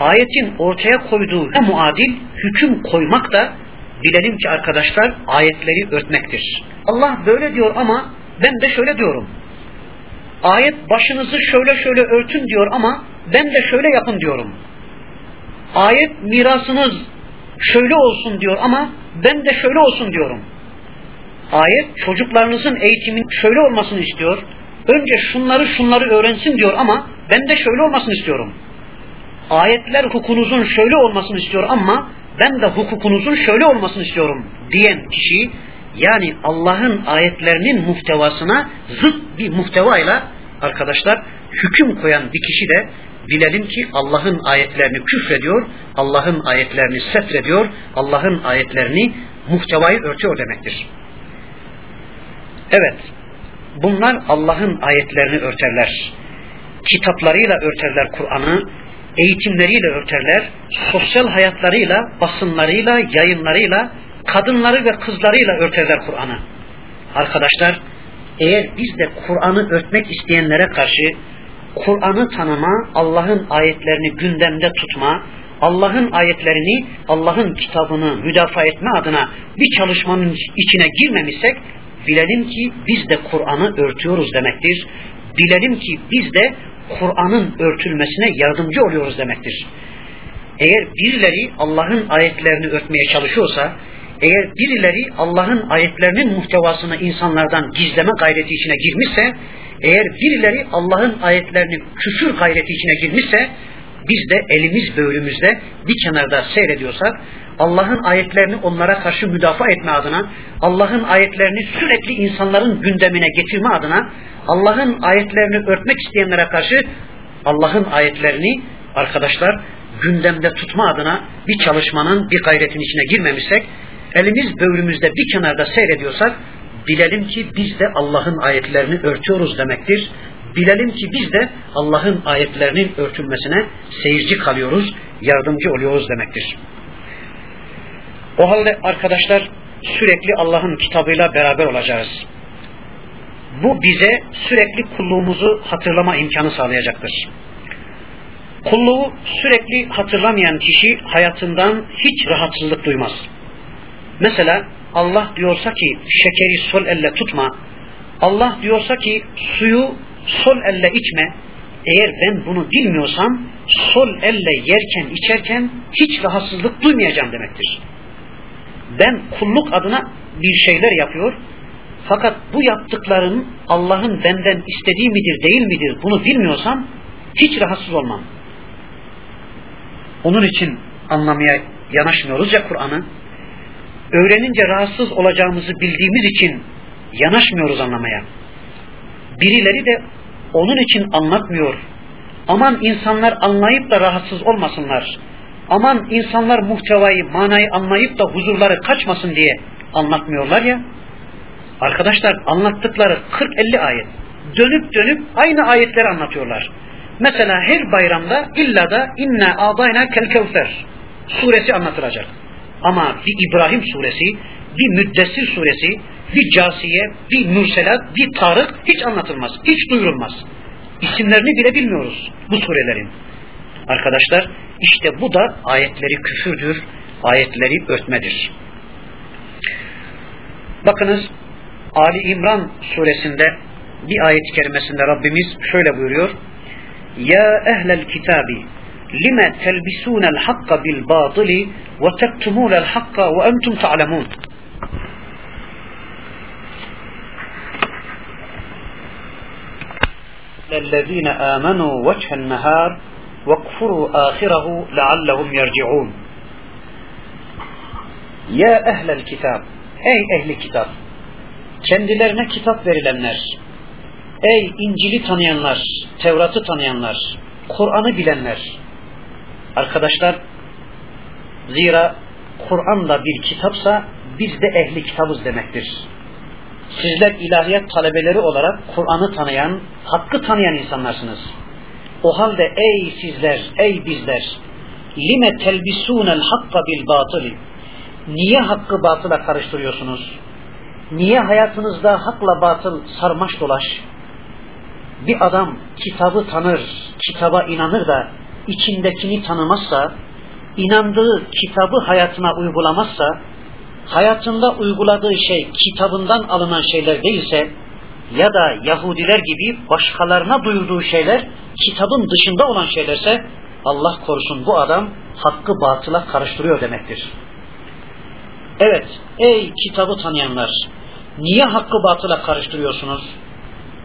Speaker 2: Ayetin ortaya koyduğu muadil hüküm koymak da bilelim ki arkadaşlar ayetleri örtmektir. Allah böyle diyor ama ben de şöyle diyorum. Ayet başınızı şöyle şöyle örtün diyor ama ben de şöyle yapın diyorum. Ayet mirasınız şöyle olsun diyor ama ben de şöyle olsun diyorum. Ayet çocuklarınızın eğitimin şöyle olmasını istiyor. Önce şunları şunları öğrensin diyor ama ben de şöyle olmasını istiyorum. Ayetler hukukunuzun şöyle olmasını istiyor ama ben de hukukunuzun şöyle olmasını istiyorum diyen kişi yani Allah'ın ayetlerinin muhtevasına zıt bir muhtevayla arkadaşlar hüküm koyan bir kişi de bilelim ki Allah'ın ayetlerini küfrediyor, Allah'ın ayetlerini setrediyor, Allah'ın ayetlerini muhtevayı örtüyor demektir. Evet, bunlar Allah'ın ayetlerini örterler. Kitaplarıyla örterler Kur'an'ı, eğitimleriyle örterler, sosyal hayatlarıyla, basınlarıyla, yayınlarıyla, kadınları ve kızlarıyla örterler Kur'an'ı. Arkadaşlar, eğer biz de Kur'an'ı örtmek isteyenlere karşı Kur'an'ı tanıma, Allah'ın ayetlerini gündemde tutma, Allah'ın ayetlerini, Allah'ın kitabını müdafaa etme adına bir çalışmanın içine girmemişsek, bilelim ki biz de Kur'an'ı örtüyoruz demektir. Bilelim ki biz de Kur'an'ın örtülmesine yardımcı oluyoruz demektir. Eğer birileri Allah'ın ayetlerini örtmeye çalışıyorsa, eğer birileri Allah'ın ayetlerinin muhtevasını insanlardan gizleme gayreti içine girmişse, eğer birileri Allah'ın ayetlerini küfür gayreti içine girmişse, biz de elimiz böğrümüzde bir kenarda seyrediyorsak, Allah'ın ayetlerini onlara karşı müdafaa etme adına, Allah'ın ayetlerini sürekli insanların gündemine getirme adına, Allah'ın ayetlerini örtmek isteyenlere karşı Allah'ın ayetlerini arkadaşlar gündemde tutma adına bir çalışmanın, bir gayretin içine girmemişsek, elimiz böğrümüzde bir kenarda seyrediyorsak, bilelim ki biz de Allah'ın ayetlerini örtüyoruz demektir. Bilelim ki biz de Allah'ın ayetlerinin örtülmesine seyirci kalıyoruz, yardımcı oluyoruz demektir. O halde arkadaşlar sürekli Allah'ın kitabıyla beraber olacağız. Bu bize sürekli kulluğumuzu hatırlama imkanı sağlayacaktır. Kulluğu sürekli hatırlamayan kişi hayatından hiç rahatsızlık duymaz. Mesela Allah diyorsa ki şekeri sol elle tutma. Allah diyorsa ki suyu sol elle içme. Eğer ben bunu bilmiyorsam sol elle yerken içerken hiç rahatsızlık duymayacağım demektir. Ben kulluk adına bir şeyler yapıyor. Fakat bu yaptıklarım Allah'ın benden istediği midir değil midir bunu bilmiyorsam hiç rahatsız olmam. Onun için anlamaya yanaşmıyoruz ya Kur'an'ı öğrenince rahatsız olacağımızı bildiğimiz için yanaşmıyoruz anlamaya. Birileri de onun için anlatmıyor. Aman insanlar anlayıp da rahatsız olmasınlar. Aman insanlar muhtevayı, manayı anlayıp da huzurları kaçmasın diye anlatmıyorlar ya. Arkadaşlar anlattıkları 40-50 ayet. Dönüp dönüp aynı ayetleri anlatıyorlar. Mesela her bayramda illa da inna adayna kel kevser suresi anlatılacak. Ama bir İbrahim suresi, bir Müddessir suresi, bir Casiye, bir Mürselat, bir Tarık hiç anlatılmaz, hiç duyurulmaz. İsimlerini bile bilmiyoruz bu surelerin. Arkadaşlar işte bu da ayetleri küfürdür, ayetleri örtmedir. Bakınız Ali İmran suresinde bir ayet-i kerimesinde Rabbimiz şöyle buyuruyor. Ya ehlel kitabi lime telbisunel hakka bil batili ve tektumunel hakka ve entum ta'lemun. الذين آمنوا وجه النهار واكفروا آخره لعلهم يرجعون Ya ehlel kitap Ey ehli kitap kendilerine kitap verilenler ey İncil'i tanıyanlar Tevrat'ı tanıyanlar Kur'an'ı bilenler Arkadaşlar zira Kur'an da bir kitapsa biz de ehli kitabız demektir. Sizler ilahiyat talebeleri olarak Kur'an'ı tanıyan, hakkı tanıyan insanlarsınız. O halde ey sizler, ey bizler, lime telbisunel hakka bil batıli. Niye hakkı batıla karıştırıyorsunuz? Niye hayatınızda hakla batıl sarmaş dolaş? bir adam kitabı tanır, kitaba inanır da içindekini tanımazsa, inandığı kitabı hayatına uygulamazsa, hayatında uyguladığı şey kitabından alınan şeyler değilse ya da Yahudiler gibi başkalarına duyurduğu şeyler kitabın dışında olan şeylerse Allah korusun bu adam hakkı batıla karıştırıyor demektir. Evet, ey kitabı tanıyanlar, niye hakkı batıla karıştırıyorsunuz?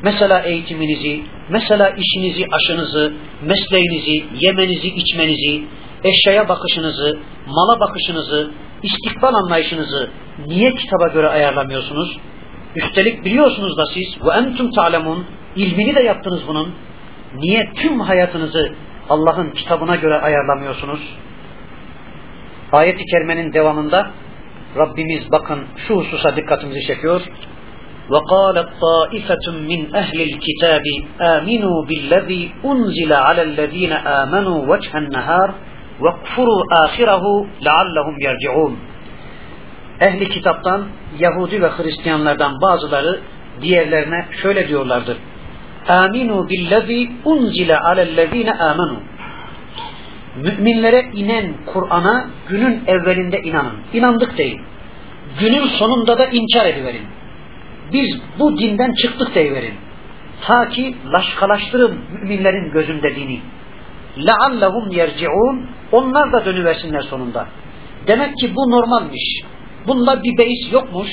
Speaker 2: Mesela eğitiminizi, mesela işinizi, aşınızı, mesleğinizi, yemenizi, içmenizi, eşyaya bakışınızı, mala bakışınızı, istikbal anlayışınızı niye kitaba göre ayarlamıyorsunuz? Üstelik biliyorsunuz da siz ve entum ta'lemun ilmini de yaptınız bunun. Niye tüm hayatınızı Allah'ın kitabına göre ayarlamıyorsunuz? Ayet-i kerimenin devamında Rabbimiz bakın şu hususa dikkatimizi çekiyor. وقالت طائفة من أهل الكتاب آمنوا بالذي أنزل على الذين آمنوا وجه النهار وَكْفُرُوا آخِرَهُ لَعَلَّهُمْ يَرْجِعُونَ Ehli kitaptan Yahudi ve Hristiyanlardan bazıları diğerlerine şöyle diyorlardır. Aminu billezî unzile alellezîne amenu. Müminlere inen Kur'an'a günün evvelinde inanın. İnandık değil. Günün sonunda da inkar ediverin. Biz bu dinden çıktık deyiverin. Ta ki laşkalaştırın müminlerin gözünde dini. لَعَلَّهُمْ يَرْجِعُونَ Onlar da dönüversinler sonunda. Demek ki bu normalmiş. Bunda bir beis yokmuş.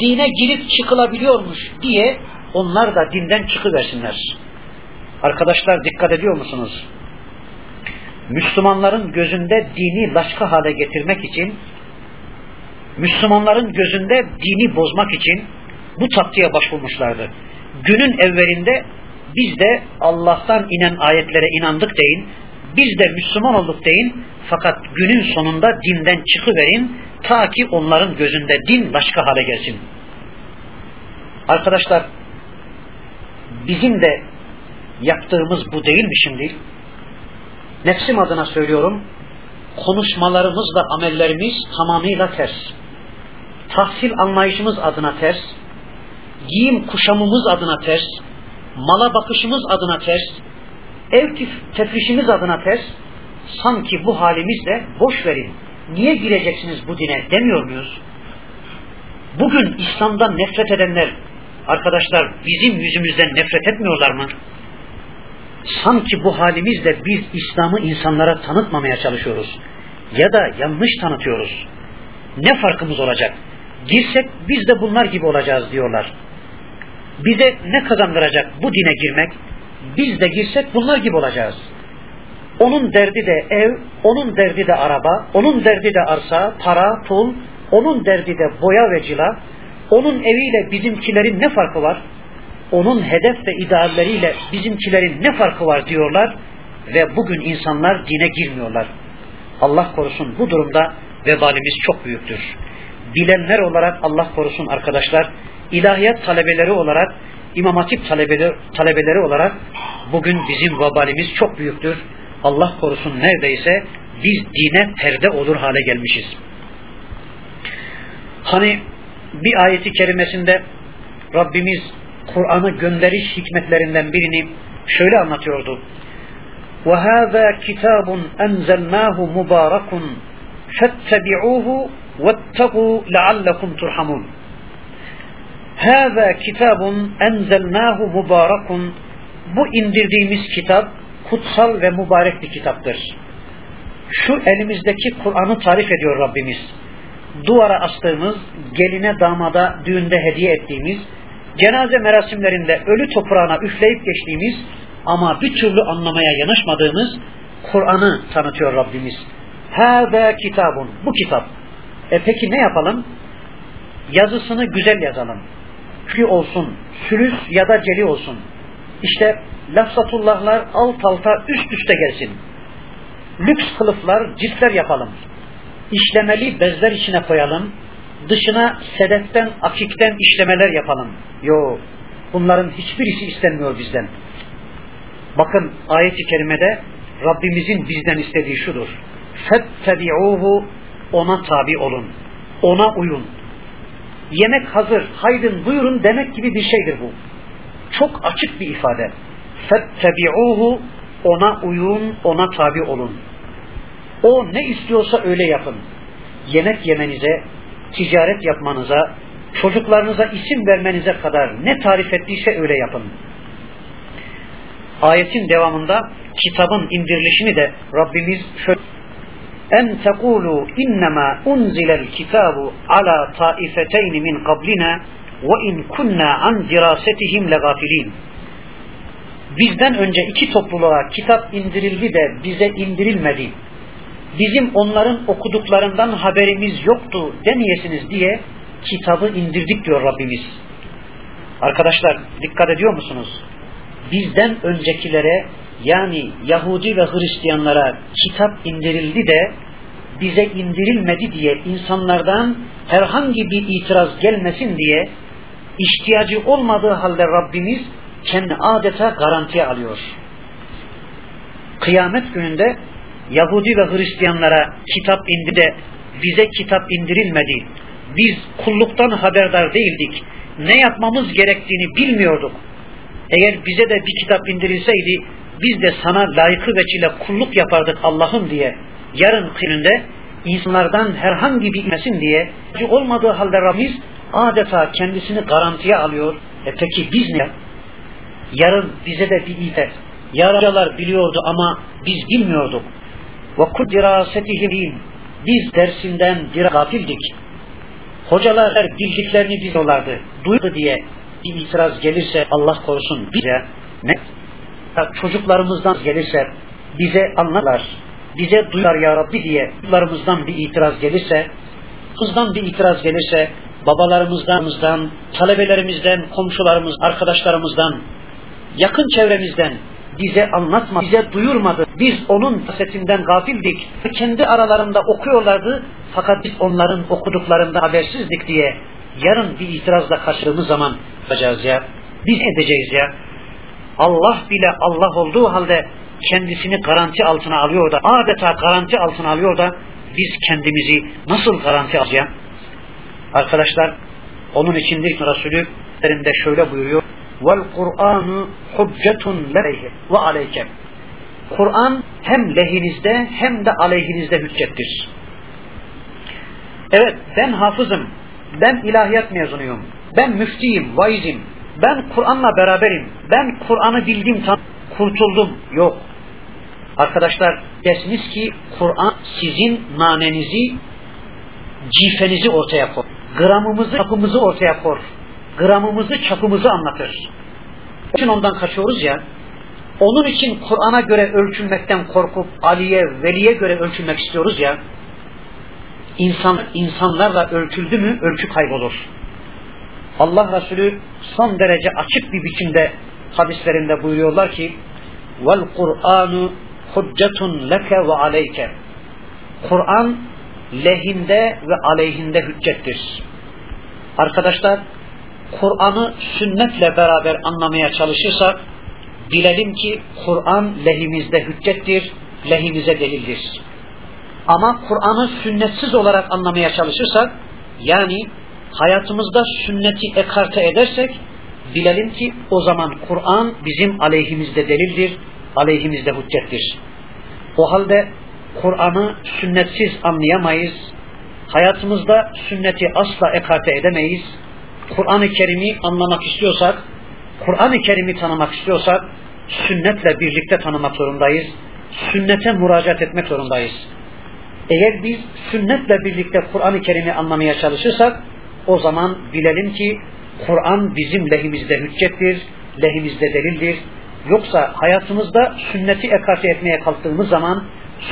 Speaker 2: Dine girip çıkılabiliyormuş diye onlar da dinden çıkıversinler. Arkadaşlar dikkat ediyor musunuz? Müslümanların gözünde dini başka hale getirmek için Müslümanların gözünde dini bozmak için bu taktiğe başvurmuşlardı. Günün evvelinde biz de Allah'tan inen ayetlere inandık deyin, biz de Müslüman olduk deyin, fakat günün sonunda dinden çıkıverin, ta ki onların gözünde din başka hale gelsin. Arkadaşlar, bizim de yaptığımız bu değil mi şimdi? Nefsim adına söylüyorum, konuşmalarımızla amellerimiz tamamıyla ters. Tahsil anlayışımız adına ters, giyim kuşamımız adına ters, mala bakışımız adına ters, ev tefrişimiz adına ters, sanki bu halimizle boş verin. Niye gireceksiniz bu dine demiyor muyuz? Bugün İslam'dan nefret edenler, arkadaşlar bizim yüzümüzden nefret etmiyorlar mı? Sanki bu halimizle biz İslam'ı insanlara tanıtmamaya çalışıyoruz. Ya da yanlış tanıtıyoruz. Ne farkımız olacak? Girsek biz de bunlar gibi olacağız diyorlar bize ne kazandıracak bu dine girmek? Biz de girsek bunlar gibi olacağız. Onun derdi de ev, onun derdi de araba, onun derdi de arsa, para, pul, onun derdi de boya ve cila, onun eviyle bizimkilerin ne farkı var? Onun hedef ve idealleriyle bizimkilerin ne farkı var diyorlar ve bugün insanlar dine girmiyorlar. Allah korusun bu durumda vebalimiz çok büyüktür. Bilenler olarak Allah korusun arkadaşlar ilahiyat talebeleri olarak, İmam Hatip talebeleri, talebeleri olarak bugün bizim vabalimiz çok büyüktür. Allah korusun neredeyse biz dine perde olur hale gelmişiz. Hani bir ayeti kerimesinde Rabbimiz Kur'an'ı gönderiş hikmetlerinden birini şöyle anlatıyordu. وَهَذَا كِتَابٌ أَنْزَلْنَاهُ مُبَارَكٌ فَاتَّبِعُوهُ وَاتَّقُوا لَعَلَّكُمْ تُرْحَمُونَ Hâzâ kitabun enzelnâhu mübârekun. Bu indirdiğimiz kitap kutsal ve mübarek bir kitaptır. Şu elimizdeki Kur'an'ı tarif ediyor Rabbimiz. Duvara astığımız, geline damada düğünde hediye ettiğimiz, cenaze merasimlerinde ölü toprağına üfleyip geçtiğimiz ama bir türlü anlamaya yanaşmadığımız Kur'an'ı tanıtıyor Rabbimiz. Hâzâ kitabun. Bu kitap. E peki ne yapalım? Yazısını güzel yazalım kü olsun, sülüs ya da celi olsun. İşte lafzatullahlar alt alta üst üste gelsin. Lüks kılıflar, ciltler yapalım. İşlemeli bezler içine koyalım. Dışına sedeften, akikten işlemeler yapalım. Yo, bunların hiçbirisi istenmiyor bizden. Bakın ayet-i kerimede Rabbimizin bizden istediği şudur. Fettebi'uhu ona tabi olun. Ona uyun yemek hazır, haydın buyurun demek gibi bir şeydir bu. Çok açık bir ifade. فَاتَّبِعُوهُ Ona uyun, ona tabi olun. O ne istiyorsa öyle yapın. Yemek yemenize, ticaret yapmanıza, çocuklarınıza isim vermenize kadar ne tarif ettiyse öyle yapın. Ayetin devamında kitabın indirilişini de Rabbimiz şöyle tekulu innema unzilel kitabu ala taifeteyn min qablina ve in kunna an dirasetihim legafilin. Bizden önce iki topluluğa kitap indirildi de bize indirilmedi. Bizim onların okuduklarından haberimiz yoktu demeyesiniz diye kitabı indirdik diyor Rabbimiz. Arkadaşlar dikkat ediyor musunuz? Bizden öncekilere yani Yahudi ve Hristiyanlara kitap indirildi de bize indirilmedi diye insanlardan herhangi bir itiraz gelmesin diye ihtiyacı olmadığı halde Rabbimiz kendi adeta garantiye alıyor. Kıyamet gününde Yahudi ve Hristiyanlara kitap indi de bize kitap indirilmedi. Biz kulluktan haberdar değildik. Ne yapmamız gerektiğini bilmiyorduk. Eğer bize de bir kitap indirilseydi biz de sana layıkı veçile kulluk yapardık Allah'ım diye yarın gününde insanlardan herhangi bir inmesin diye olmadığı halde Rabbimiz adeta kendisini garantiye alıyor. E peki biz ne? Yarın bize de bir iyiler. Yarıcalar biliyordu ama biz bilmiyorduk. Ve kudirasetihim biz dersinden bir gafildik. Hocalar bildiklerini biliyorlardı. Duydu diye bir itiraz gelirse Allah korusun bize ne? Çocuklarımızdan gelirse bize anlarlar. Bize duyar ya Rabbi diye çocuklarımızdan bir itiraz gelirse kızdan bir itiraz gelirse babalarımızdan, talebelerimizden, komşularımız, arkadaşlarımızdan, yakın çevremizden bize anlatmadı, bize duyurmadı. Biz onun sesinden gafildik. Kendi aralarında okuyorlardı fakat biz onların okuduklarında habersizdik diye yarın bir itirazla karşıladığımız zaman yapacağız ya. Biz edeceğiz ya. Allah bile Allah olduğu halde kendisini garanti altına alıyor da adeta garanti altına alıyor da biz kendimizi nasıl garanti alacağız? Arkadaşlar onun içindir ki Resulü şöyle buyuruyor. Vel Kur'anu hüccetun leyhi ve aleyke. Kur'an hem lehinizde hem de aleyhinizde hüccettir. Evet ben hafızım, ben ilahiyat mezunuyum, ben müftiyim, vaizim, ben Kur'an'la beraberim, ben Kur'an'ı bildim, kurtuldum. Yok. Arkadaşlar desiniz ki Kur'an sizin nanenizi, cifenizi ortaya koy. Gramımızı, çapımızı ortaya koy. Gramımızı, çapımızı anlatır. Onun için ondan kaçıyoruz ya. Onun için Kur'an'a göre ölçülmekten korkup Ali'ye, Veli'ye göre ölçülmek istiyoruz ya. İnsan, insanlarla ölçüldü mü ölçü kaybolur. Allah Resulü son derece açık bir biçimde hadislerinde buyuruyorlar ki vel Kur'anu hüccetun leke ve aleyke Kur'an lehinde ve aleyhinde hüccettir. Arkadaşlar Kur'an'ı sünnetle beraber anlamaya çalışırsak bilelim ki Kur'an lehimizde hüccettir, lehimize delildir. Ama Kur'an'ı sünnetsiz olarak anlamaya çalışırsak yani hayatımızda sünneti ekarte edersek bilelim ki o zaman Kur'an bizim aleyhimizde delildir, aleyhimizde hüccettir. O halde Kur'an'ı sünnetsiz anlayamayız. Hayatımızda sünneti asla ekarte edemeyiz. Kur'an-ı Kerim'i anlamak istiyorsak, Kur'an-ı Kerim'i tanımak istiyorsak, sünnetle birlikte tanımak zorundayız. Sünnete müracaat etmek zorundayız. Eğer biz sünnetle birlikte Kur'an-ı Kerim'i anlamaya çalışırsak, o zaman bilelim ki Kur'an bizim lehimizde hüccettir, lehimizde delildir. Yoksa hayatımızda sünneti ekarte etmeye kalktığımız zaman,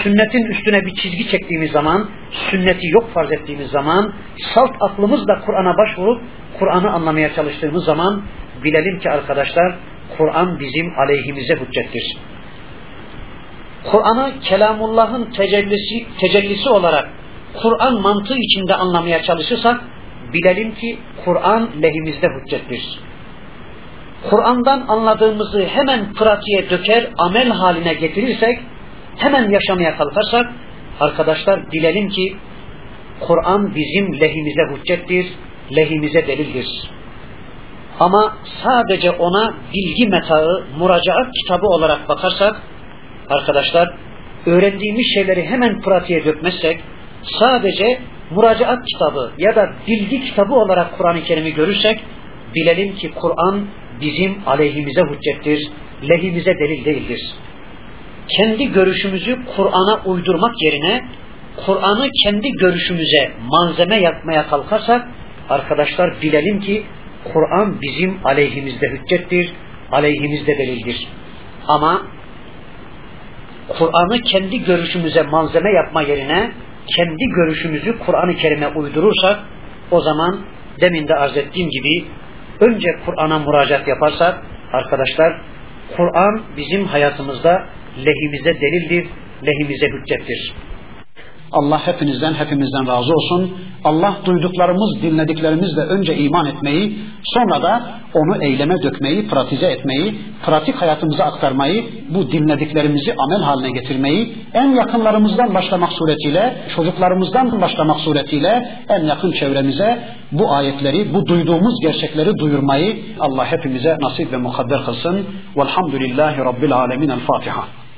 Speaker 2: sünnetin üstüne bir çizgi çektiğimiz zaman, sünneti yok farz ettiğimiz zaman, salt aklımızla Kur'an'a başvurup Kur'an'ı anlamaya çalıştığımız zaman bilelim ki arkadaşlar Kur'an bizim aleyhimize hüccettir. Kur'an'ı Kelamullah'ın tecellisi, tecellisi olarak Kur'an mantığı içinde anlamaya çalışırsak bilelim ki Kur'an lehimizde hüccettir. Kur'an'dan anladığımızı hemen pratiğe döker, amel haline getirirsek, hemen yaşamaya kalkarsak, arkadaşlar bilelim ki Kur'an bizim lehimize hüccettir, lehimize delildir. Ama sadece ona bilgi metağı, muracaat kitabı olarak bakarsak, arkadaşlar, öğrendiğimiz şeyleri hemen pratiğe dökmezsek, sadece muracaat kitabı ya da bilgi kitabı olarak Kur'an-ı Kerim'i görürsek, bilelim ki Kur'an bizim aleyhimize hüccettir, lehimize delil değildir. Kendi görüşümüzü Kur'an'a uydurmak yerine, Kur'an'ı kendi görüşümüze malzeme yapmaya kalkarsak, arkadaşlar bilelim ki Kur'an bizim aleyhimizde hüccettir, aleyhimizde delildir. Ama Kur'an'ı kendi görüşümüze malzeme yapma yerine kendi görüşümüzü Kur'an-ı Kerim'e uydurursak o zaman demin de arz ettiğim gibi önce Kur'an'a müracaat yaparsak arkadaşlar Kur'an bizim hayatımızda lehimize delildir, lehimize hüccettir.
Speaker 1: Allah hepinizden hepimizden razı olsun. Allah duyduklarımız, dinlediklerimizle önce iman etmeyi, sonra da onu eyleme dökmeyi, pratize etmeyi, pratik hayatımıza aktarmayı, bu dinlediklerimizi amel haline getirmeyi, en yakınlarımızdan başlamak suretiyle, çocuklarımızdan başlamak suretiyle en yakın çevremize bu ayetleri, bu duyduğumuz gerçekleri duyurmayı Allah hepimize nasip ve mukadder kılsın. Velhamdülillahi Rabbil Alemin. El Fatiha.